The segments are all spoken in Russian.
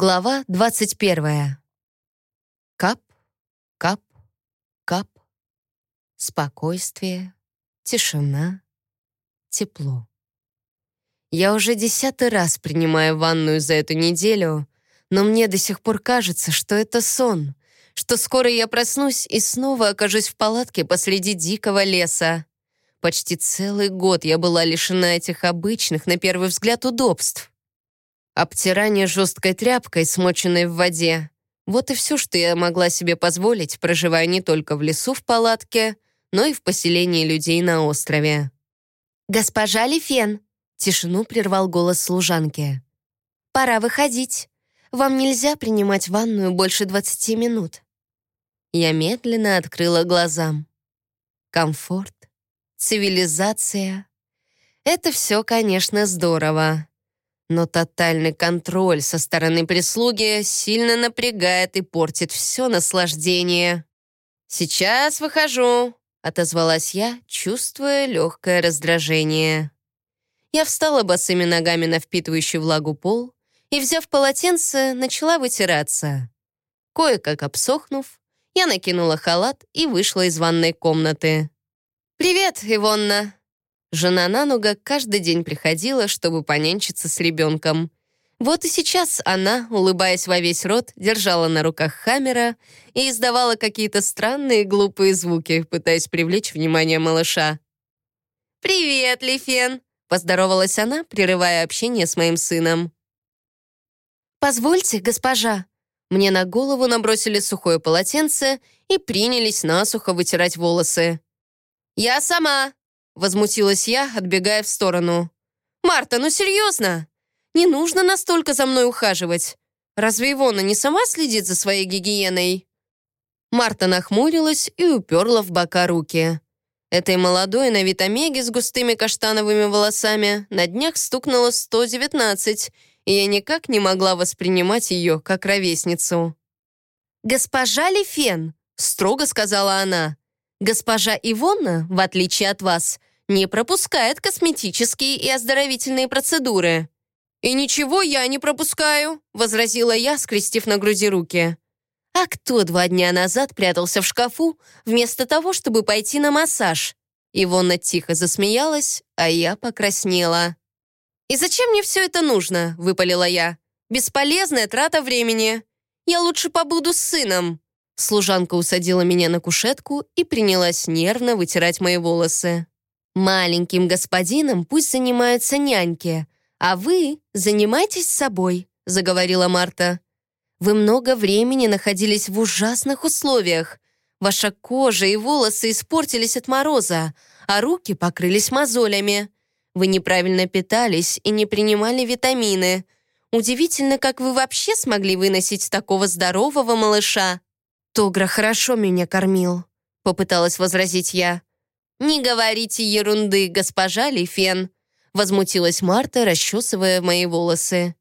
Глава 21. Кап, кап, кап. Спокойствие, тишина, тепло. Я уже десятый раз принимаю ванную за эту неделю, но мне до сих пор кажется, что это сон, что скоро я проснусь и снова окажусь в палатке посреди дикого леса. Почти целый год я была лишена этих обычных, на первый взгляд, удобств. Обтирание жесткой тряпкой, смоченной в воде. Вот и все, что я могла себе позволить, проживая не только в лесу в палатке, но и в поселении людей на острове. «Госпожа Лифен!» — тишину прервал голос служанки. «Пора выходить. Вам нельзя принимать ванную больше 20 минут». Я медленно открыла глаза. Комфорт, цивилизация. Это все, конечно, здорово. Но тотальный контроль со стороны прислуги сильно напрягает и портит все наслаждение. «Сейчас выхожу», — отозвалась я, чувствуя легкое раздражение. Я встала босыми ногами на впитывающий влагу пол и, взяв полотенце, начала вытираться. Кое-как обсохнув, я накинула халат и вышла из ванной комнаты. «Привет, Ивонна!» Жена Нануга каждый день приходила, чтобы понянчиться с ребенком. Вот и сейчас она, улыбаясь во весь рот, держала на руках Хаммера и издавала какие-то странные глупые звуки, пытаясь привлечь внимание малыша. «Привет, Лифен!» — поздоровалась она, прерывая общение с моим сыном. «Позвольте, госпожа». Мне на голову набросили сухое полотенце и принялись насухо вытирать волосы. «Я сама!» Возмутилась я, отбегая в сторону. «Марта, ну серьезно? Не нужно настолько за мной ухаживать. Разве Ивона не сама следит за своей гигиеной?» Марта нахмурилась и уперла в бока руки. Этой молодой на вид Омеги с густыми каштановыми волосами на днях стукнуло 119, и я никак не могла воспринимать ее как ровесницу. «Госпожа Лифен», — строго сказала она, «госпожа Ивонна, в отличие от вас, не пропускает косметические и оздоровительные процедуры». «И ничего я не пропускаю», — возразила я, скрестив на груди руки. «А кто два дня назад прятался в шкафу, вместо того, чтобы пойти на массаж?» Ивонна тихо засмеялась, а я покраснела. «И зачем мне все это нужно?» — выпалила я. «Бесполезная трата времени. Я лучше побуду с сыном». Служанка усадила меня на кушетку и принялась нервно вытирать мои волосы. Маленьким господином пусть занимаются няньки, а вы занимайтесь собой», — заговорила Марта. «Вы много времени находились в ужасных условиях. Ваша кожа и волосы испортились от мороза, а руки покрылись мозолями. Вы неправильно питались и не принимали витамины. Удивительно, как вы вообще смогли выносить такого здорового малыша». «Тогра хорошо меня кормил», — попыталась возразить я. «Не говорите ерунды, госпожа Лифен», возмутилась Марта, расчесывая мои волосы.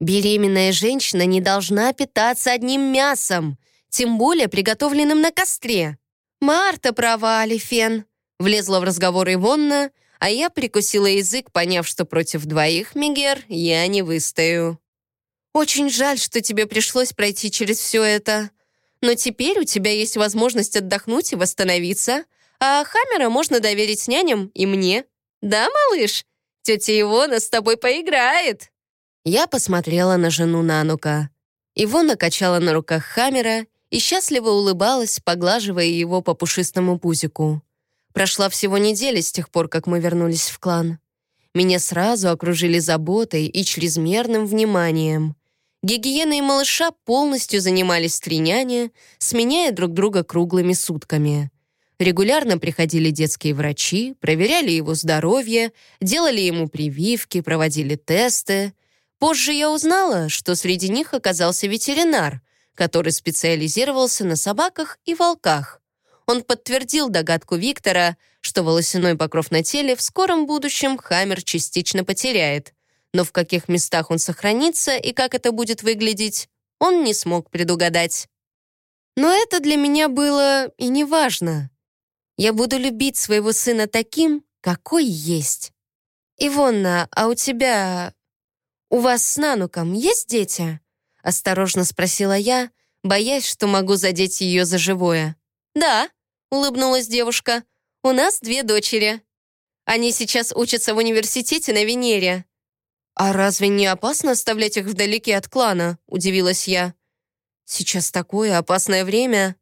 «Беременная женщина не должна питаться одним мясом, тем более приготовленным на костре». «Марта права, Лифен», влезла в разговор Ивонна, а я прикусила язык, поняв, что против двоих, Мигер, я не выстою. «Очень жаль, что тебе пришлось пройти через все это. Но теперь у тебя есть возможность отдохнуть и восстановиться, а Хаммера можно доверить няням и мне. Да, малыш? Тетя Ивона с тобой поиграет». Я посмотрела на жену Нанука. Ивона качала на руках Хаммера и счастливо улыбалась, поглаживая его по пушистому пузику. Прошла всего неделя с тех пор, как мы вернулись в клан. Меня сразу окружили заботой и чрезмерным вниманием. Гигиеной малыша полностью занимались три няни, сменяя друг друга круглыми сутками. Регулярно приходили детские врачи, проверяли его здоровье, делали ему прививки, проводили тесты. Позже я узнала, что среди них оказался ветеринар, который специализировался на собаках и волках. Он подтвердил догадку Виктора, что волосяной покров на теле в скором будущем Хаммер частично потеряет. Но в каких местах он сохранится и как это будет выглядеть, он не смог предугадать. Но это для меня было и не важно. Я буду любить своего сына таким, какой есть. Ивонна, а у тебя... У вас с Нануком есть дети?» Осторожно спросила я, боясь, что могу задеть ее за живое. «Да», — улыбнулась девушка, — «у нас две дочери. Они сейчас учатся в университете на Венере». «А разве не опасно оставлять их вдалеке от клана?» — удивилась я. «Сейчас такое опасное время».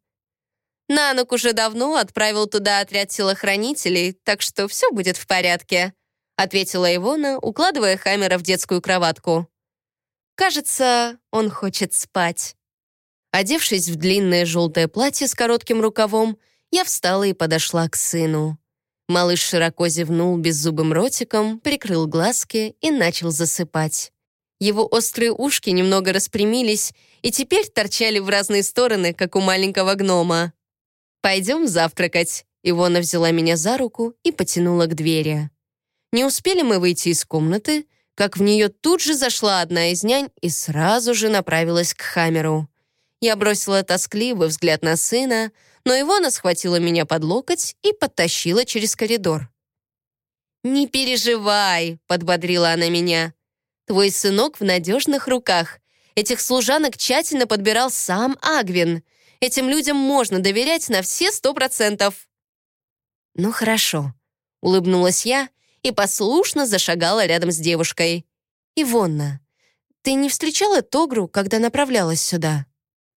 Нанук уже давно отправил туда отряд телохранителей, так что все будет в порядке», — ответила Ивона, укладывая Хаммера в детскую кроватку. «Кажется, он хочет спать». Одевшись в длинное желтое платье с коротким рукавом, я встала и подошла к сыну. Малыш широко зевнул беззубым ротиком, прикрыл глазки и начал засыпать. Его острые ушки немного распрямились и теперь торчали в разные стороны, как у маленького гнома. «Пойдем завтракать». Ивона взяла меня за руку и потянула к двери. Не успели мы выйти из комнаты, как в нее тут же зашла одна из нянь и сразу же направилась к Хамеру. Я бросила тоскливый взгляд на сына, но Ивона схватила меня под локоть и подтащила через коридор. «Не переживай», — подбодрила она меня. «Твой сынок в надежных руках. Этих служанок тщательно подбирал сам Агвин. Этим людям можно доверять на все сто процентов». «Ну хорошо», — улыбнулась я и послушно зашагала рядом с девушкой. «Ивонна, ты не встречала Тогру, когда направлялась сюда?»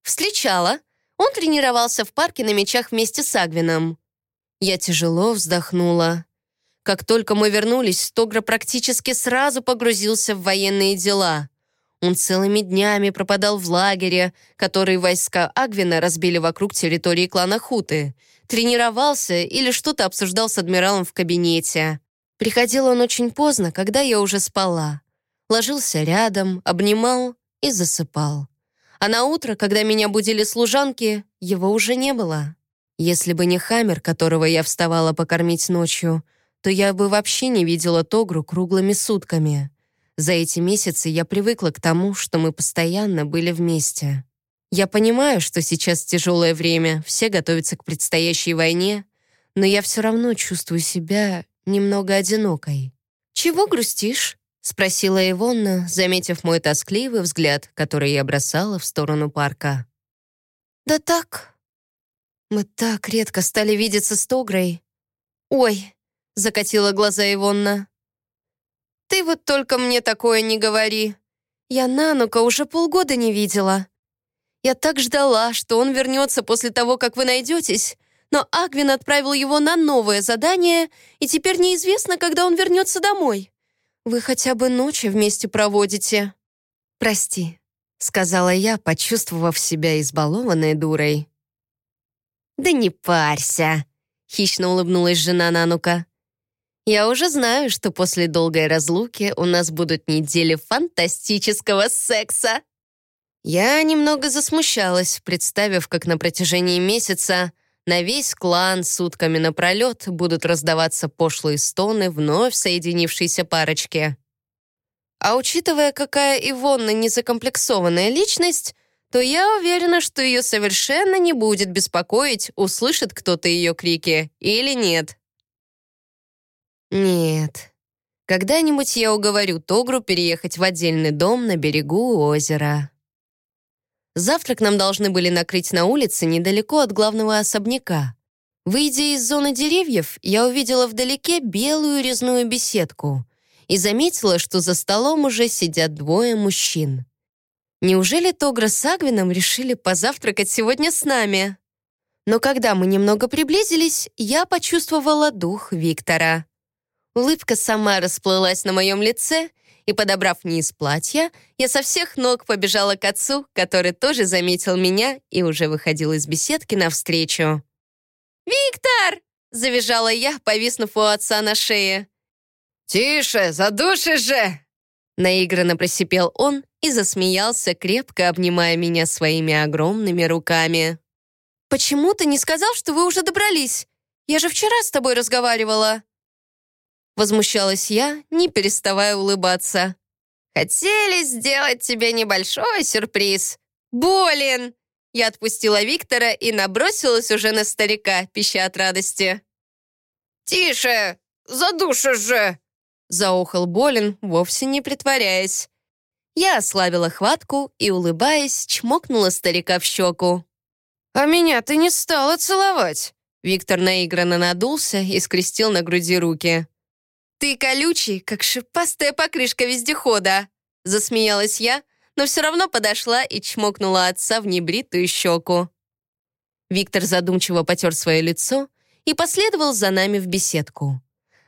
«Встречала. Он тренировался в парке на мечах вместе с Агвином». Я тяжело вздохнула. Как только мы вернулись, Тогра практически сразу погрузился в военные дела. Он целыми днями пропадал в лагере, который войска Агвина разбили вокруг территории клана Хуты. Тренировался или что-то обсуждал с адмиралом в кабинете. Приходил он очень поздно, когда я уже спала. Ложился рядом, обнимал и засыпал. А на утро, когда меня будили служанки, его уже не было. Если бы не Хаммер, которого я вставала покормить ночью, то я бы вообще не видела Тогру круглыми сутками. За эти месяцы я привыкла к тому, что мы постоянно были вместе. Я понимаю, что сейчас тяжелое время, все готовятся к предстоящей войне, но я все равно чувствую себя немного одинокой. «Чего грустишь?» — спросила Ивонна, заметив мой тоскливый взгляд, который я бросала в сторону парка. «Да так. Мы так редко стали видеться с Тогрой. Ой!» — закатила глаза Ивонна. «Ты вот только мне такое не говори. Я Нанука уже полгода не видела. Я так ждала, что он вернется после того, как вы найдетесь, но Агвин отправил его на новое задание, и теперь неизвестно, когда он вернется домой. Вы хотя бы ночи вместе проводите». «Прости», — сказала я, почувствовав себя избалованной дурой. «Да не парься», — хищно улыбнулась жена Нанука. Я уже знаю, что после долгой разлуки у нас будут недели фантастического секса. Я немного засмущалась, представив, как на протяжении месяца на весь клан сутками напролет будут раздаваться пошлые стоны вновь соединившейся парочки. А учитывая, какая Ивонна незакомплексованная личность, то я уверена, что ее совершенно не будет беспокоить, услышит кто-то ее крики или нет. Нет. Когда-нибудь я уговорю Тогру переехать в отдельный дом на берегу озера. Завтрак нам должны были накрыть на улице недалеко от главного особняка. Выйдя из зоны деревьев, я увидела вдалеке белую резную беседку и заметила, что за столом уже сидят двое мужчин. Неужели Тогра с Агвином решили позавтракать сегодня с нами? Но когда мы немного приблизились, я почувствовала дух Виктора. Улыбка сама расплылась на моем лице, и, подобрав низ платья, я со всех ног побежала к отцу, который тоже заметил меня и уже выходил из беседки навстречу. «Виктор!» — завизжала я, повиснув у отца на шее. «Тише, задушишь же!» Наигранно просипел он и засмеялся, крепко обнимая меня своими огромными руками. «Почему ты не сказал, что вы уже добрались? Я же вчера с тобой разговаривала!» Возмущалась я, не переставая улыбаться. «Хотели сделать тебе небольшой сюрприз. Болен!» Я отпустила Виктора и набросилась уже на старика, пища от радости. «Тише! Задушишь же!» Заохал Болин, вовсе не притворяясь. Я ослабила хватку и, улыбаясь, чмокнула старика в щеку. «А меня ты не стала целовать!» Виктор наигранно надулся и скрестил на груди руки. «Ты колючий, как шипастая покрышка вездехода!» Засмеялась я, но все равно подошла и чмокнула отца в небритую щеку. Виктор задумчиво потер свое лицо и последовал за нами в беседку.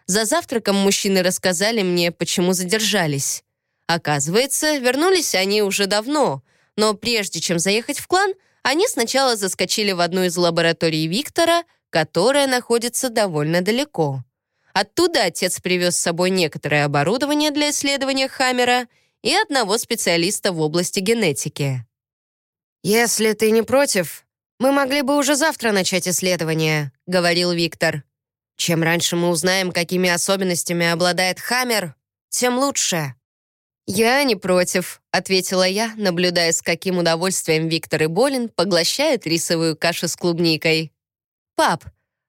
За завтраком мужчины рассказали мне, почему задержались. Оказывается, вернулись они уже давно, но прежде чем заехать в клан, они сначала заскочили в одну из лабораторий Виктора, которая находится довольно далеко. Оттуда отец привез с собой некоторое оборудование для исследования Хаммера и одного специалиста в области генетики. «Если ты не против, мы могли бы уже завтра начать исследование», — говорил Виктор. «Чем раньше мы узнаем, какими особенностями обладает Хаммер, тем лучше». «Я не против», — ответила я, наблюдая, с каким удовольствием Виктор и Болин поглощают рисовую кашу с клубникой. «Пап,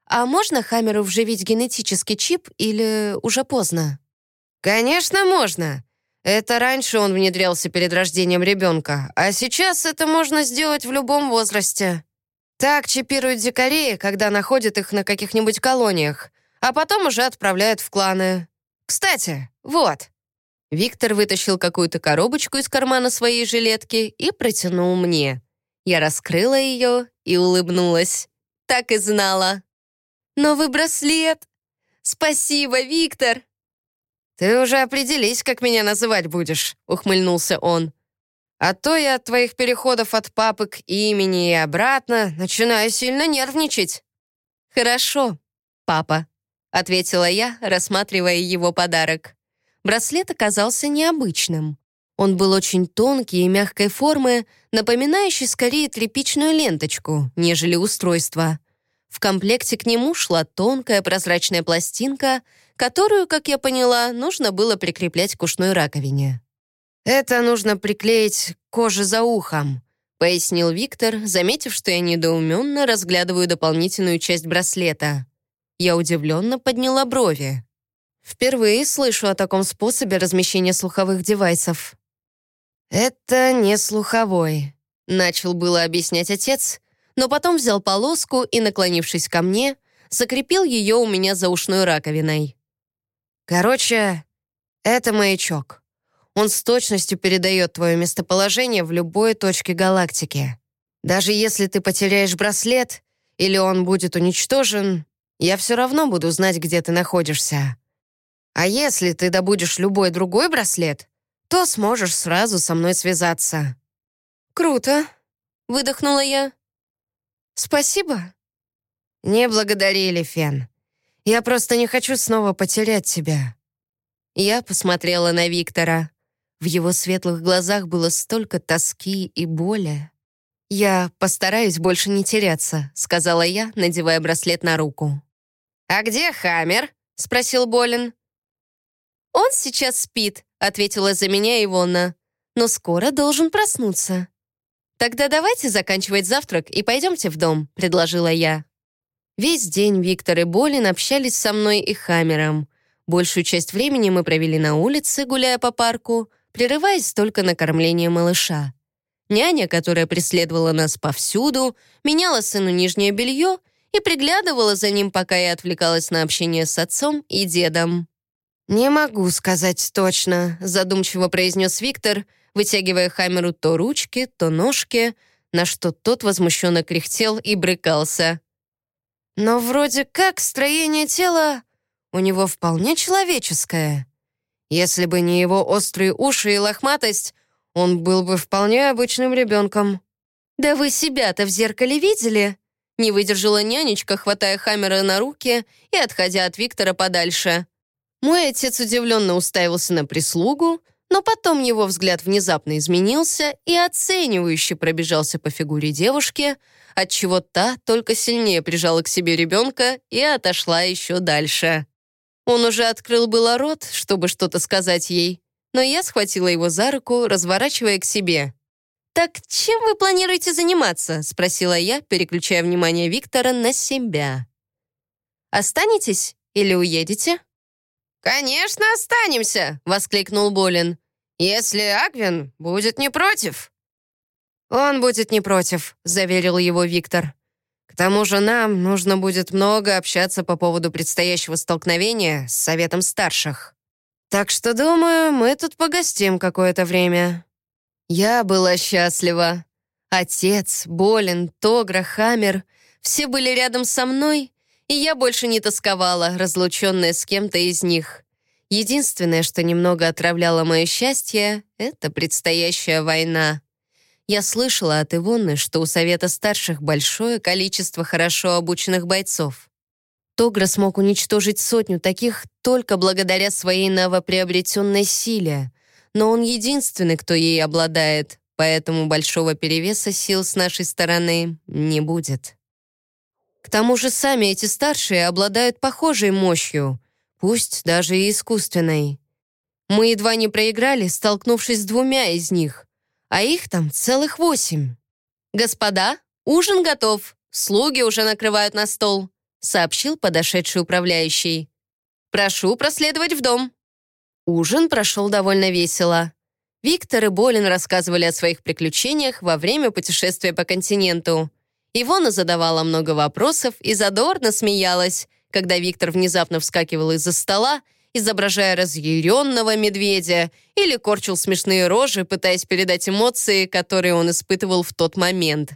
а можно Хаммеру вживить генетический чип или уже поздно?» «Конечно, можно. Это раньше он внедрялся перед рождением ребенка, а сейчас это можно сделать в любом возрасте. Так чипируют дикарей, когда находят их на каких-нибудь колониях, а потом уже отправляют в кланы. Кстати, вот». Виктор вытащил какую-то коробочку из кармана своей жилетки и протянул мне. Я раскрыла ее и улыбнулась. Так и знала. «Новый браслет! Спасибо, Виктор!» «Ты уже определись, как меня называть будешь», — ухмыльнулся он. «А то я от твоих переходов от папы к имени и обратно начинаю сильно нервничать». «Хорошо, папа», — ответила я, рассматривая его подарок. Браслет оказался необычным. Он был очень тонкий и мягкой формы, напоминающий скорее тряпичную ленточку, нежели устройство. В комплекте к нему шла тонкая прозрачная пластинка, которую, как я поняла, нужно было прикреплять к ушной раковине. «Это нужно приклеить коже за ухом», — пояснил Виктор, заметив, что я недоуменно разглядываю дополнительную часть браслета. Я удивленно подняла брови. Впервые слышу о таком способе размещения слуховых девайсов. «Это не слуховой», — начал было объяснять отец, но потом взял полоску и, наклонившись ко мне, закрепил ее у меня за ушной раковиной. «Короче, это маячок. Он с точностью передает твое местоположение в любой точке галактики. Даже если ты потеряешь браслет или он будет уничтожен, я все равно буду знать, где ты находишься. А если ты добудешь любой другой браслет, то сможешь сразу со мной связаться». «Круто», — выдохнула я. «Спасибо». «Не благодари, Лифен. Я просто не хочу снова потерять тебя». Я посмотрела на Виктора. В его светлых глазах было столько тоски и боли. «Я постараюсь больше не теряться», — сказала я, надевая браслет на руку. «А где Хаммер?» — спросил Болин. «Он сейчас спит», — ответила за меня Ивонна. «Но скоро должен проснуться». «Тогда давайте заканчивать завтрак и пойдемте в дом», — предложила я. Весь день Виктор и Болин общались со мной и Хамером. Большую часть времени мы провели на улице, гуляя по парку, прерываясь только на кормление малыша. Няня, которая преследовала нас повсюду, меняла сыну нижнее белье и приглядывала за ним, пока я отвлекалась на общение с отцом и дедом. «Не могу сказать точно», — задумчиво произнес Виктор, вытягивая Хамеру то ручки, то ножки, на что тот возмущенно кряхтел и брыкался. «Но вроде как строение тела у него вполне человеческое. Если бы не его острые уши и лохматость, он был бы вполне обычным ребенком». «Да вы себя-то в зеркале видели?» Не выдержала нянечка, хватая Хаммера на руки и отходя от Виктора подальше. Мой отец удивленно уставился на прислугу, но потом его взгляд внезапно изменился и оценивающе пробежался по фигуре девушки, отчего та только сильнее прижала к себе ребенка и отошла еще дальше. Он уже открыл было рот, чтобы что-то сказать ей, но я схватила его за руку, разворачивая к себе. «Так чем вы планируете заниматься?» — спросила я, переключая внимание Виктора на себя. «Останетесь или уедете?» «Конечно, останемся!» — воскликнул Болин. если Агвин будет не против». «Он будет не против», — заверил его Виктор. «К тому же нам нужно будет много общаться по поводу предстоящего столкновения с Советом Старших. Так что, думаю, мы тут погостим какое-то время». Я была счастлива. Отец, Болин, Тогра, Хаммер — все были рядом со мной, и я больше не тосковала, разлученная с кем-то из них. Единственное, что немного отравляло мое счастье, — это предстоящая война. Я слышала от Ивонны, что у Совета Старших большое количество хорошо обученных бойцов. Тогра смог уничтожить сотню таких только благодаря своей новоприобретенной силе, но он единственный, кто ей обладает, поэтому большого перевеса сил с нашей стороны не будет. К тому же сами эти старшие обладают похожей мощью, пусть даже и искусственной. Мы едва не проиграли, столкнувшись с двумя из них, а их там целых восемь. «Господа, ужин готов, слуги уже накрывают на стол», сообщил подошедший управляющий. «Прошу проследовать в дом». Ужин прошел довольно весело. Виктор и Болин рассказывали о своих приключениях во время путешествия по континенту. Ивона задавала много вопросов и задорно смеялась, когда Виктор внезапно вскакивал из-за стола изображая разъяренного медведя, или корчил смешные рожи, пытаясь передать эмоции, которые он испытывал в тот момент.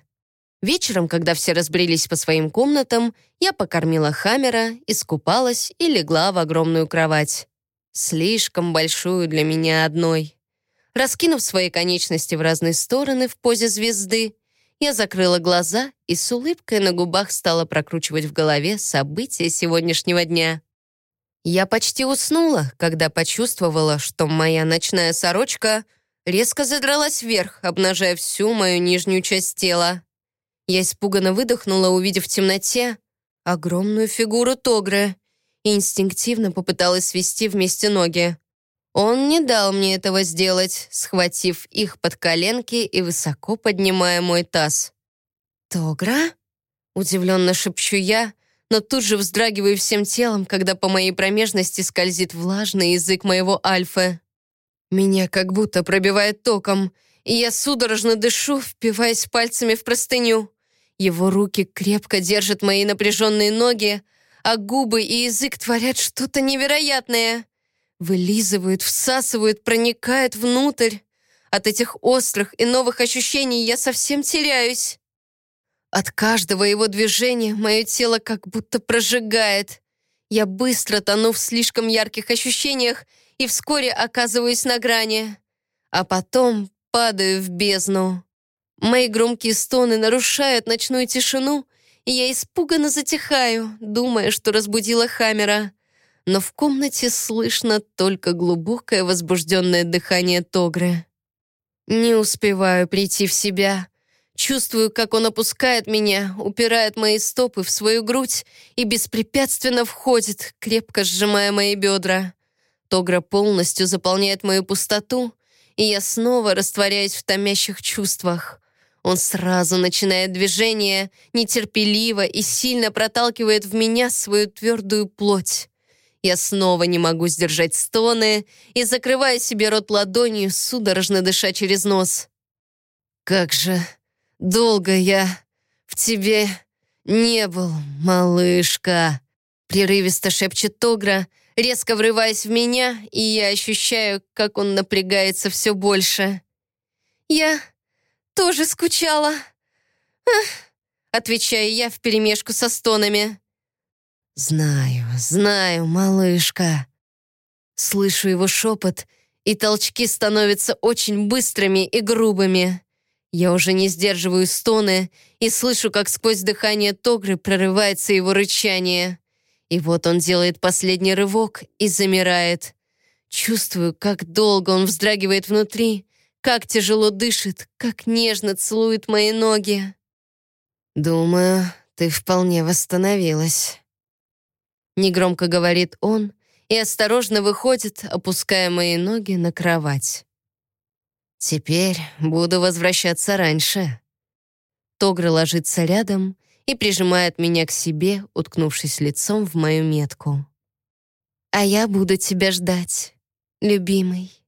Вечером, когда все разбрелись по своим комнатам, я покормила Хаммера, искупалась и легла в огромную кровать. Слишком большую для меня одной. Раскинув свои конечности в разные стороны в позе звезды, я закрыла глаза и с улыбкой на губах стала прокручивать в голове события сегодняшнего дня. Я почти уснула, когда почувствовала, что моя ночная сорочка резко задралась вверх, обнажая всю мою нижнюю часть тела. Я испуганно выдохнула, увидев в темноте огромную фигуру Тогры и инстинктивно попыталась свести вместе ноги. Он не дал мне этого сделать, схватив их под коленки и высоко поднимая мой таз. «Тогра?» — удивленно шепчу я, но тут же вздрагиваю всем телом, когда по моей промежности скользит влажный язык моего альфа. Меня как будто пробивает током, и я судорожно дышу, впиваясь пальцами в простыню. Его руки крепко держат мои напряженные ноги, а губы и язык творят что-то невероятное. Вылизывают, всасывают, проникают внутрь. От этих острых и новых ощущений я совсем теряюсь. От каждого его движения мое тело как будто прожигает. Я быстро тону в слишком ярких ощущениях и вскоре оказываюсь на грани. А потом падаю в бездну. Мои громкие стоны нарушают ночную тишину, и я испуганно затихаю, думая, что разбудила Хамера. Но в комнате слышно только глубокое возбужденное дыхание Тогры. Не успеваю прийти в себя. Чувствую, как он опускает меня, упирает мои стопы в свою грудь и беспрепятственно входит, крепко сжимая мои бедра. Тогра полностью заполняет мою пустоту, и я снова растворяюсь в томящих чувствах. Он сразу начинает движение, нетерпеливо и сильно проталкивает в меня свою твердую плоть. Я снова не могу сдержать стоны и закрываю себе рот ладонью, судорожно дыша через нос. Как же Долго я в тебе не был, малышка!» Прерывисто шепчет Тогра, резко врываясь в меня, и я ощущаю, как он напрягается все больше. «Я тоже скучала», Ах, отвечаю я вперемешку со стонами. «Знаю, знаю, малышка». Слышу его шепот, и толчки становятся очень быстрыми и грубыми. Я уже не сдерживаю стоны и слышу, как сквозь дыхание Тогры прорывается его рычание. И вот он делает последний рывок и замирает. Чувствую, как долго он вздрагивает внутри, как тяжело дышит, как нежно целует мои ноги. «Думаю, ты вполне восстановилась», — негромко говорит он и осторожно выходит, опуская мои ноги на кровать. Теперь буду возвращаться раньше. Тогра ложится рядом и прижимает меня к себе, уткнувшись лицом в мою метку. А я буду тебя ждать, любимый.